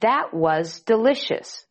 That was delicious.